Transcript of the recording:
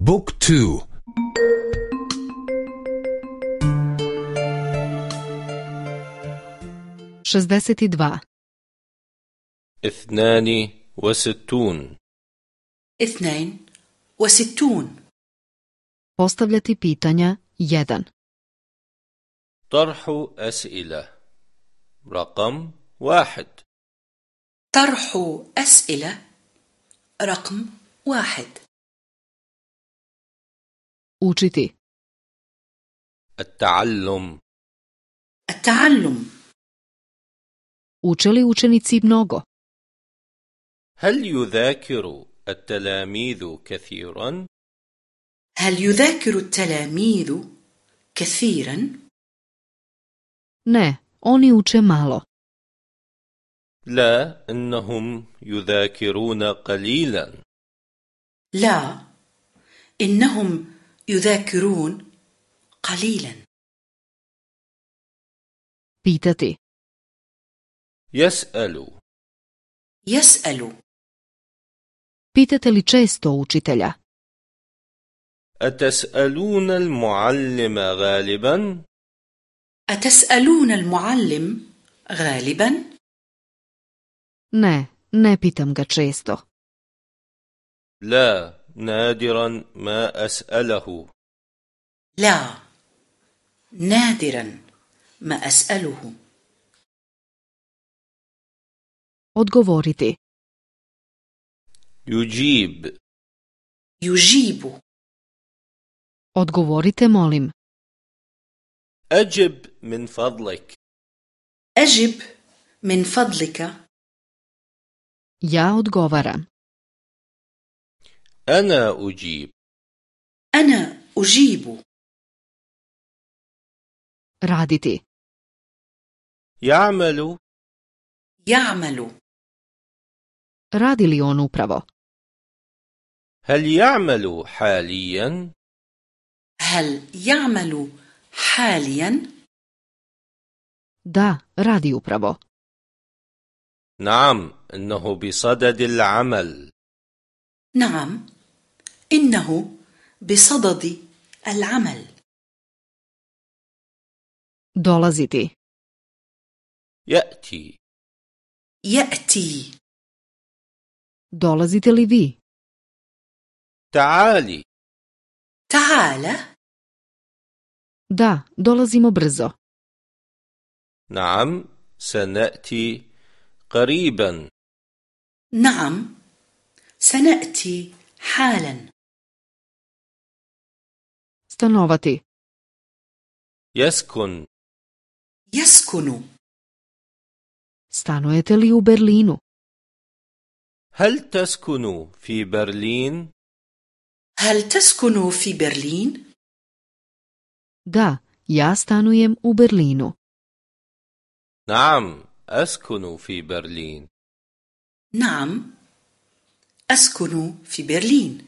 بوك تو. شزدست dva اثنان وستون. اثنين وستون. Postavljati pitanja 1. طرح أسئلة. رقم واحد. طرح أسئلة. رقم واحد. Učiti. التعلم التعلم Uče li učenici mnogo? هل يذاكر التلاميذ كثيرا؟ هل يذاكر التلاميذ كثيرا؟ Ne, oni uče malo. لا إنهم يذاكرون قليلا لا إنهم يذاكرون قليلا Pitati. يسأل يسأل li često učitelja? أتسألون المعلم غالبا؟ أتسألون المعلم غالبا؟ Ne pitam ga često. لا نادرا ما أسأله لا نادرا ما أسأله Odgovoriti. يجيب يجيب Odgovorite molim. أجب من فضلك أجب من فضلك Ja odgovaram. أنا أجيب أنا أجيب Raditi. يعمل يعمل Radi li on upravo? هل يعمل حاليا؟ هل يعمل حاليا؟ Da, radi upravo. نعم إنه بصدد العمل نعم إنه بصدد العمل. Dolaziti. يأتي. يأتي. Dolazite li vi? تعالي. تعال. Da, dolazimo brzo. نعم سنأتي قريبا. نعم سنأتي حالا. Stanovati. يسكن يسكن Stanujete li u Berlinu? هل تسكن في برلين؟ هل تسكن في برلين؟ Da, ja stanujem u Berlinu. نعم أسكن في برلين نعم أسكن في برلين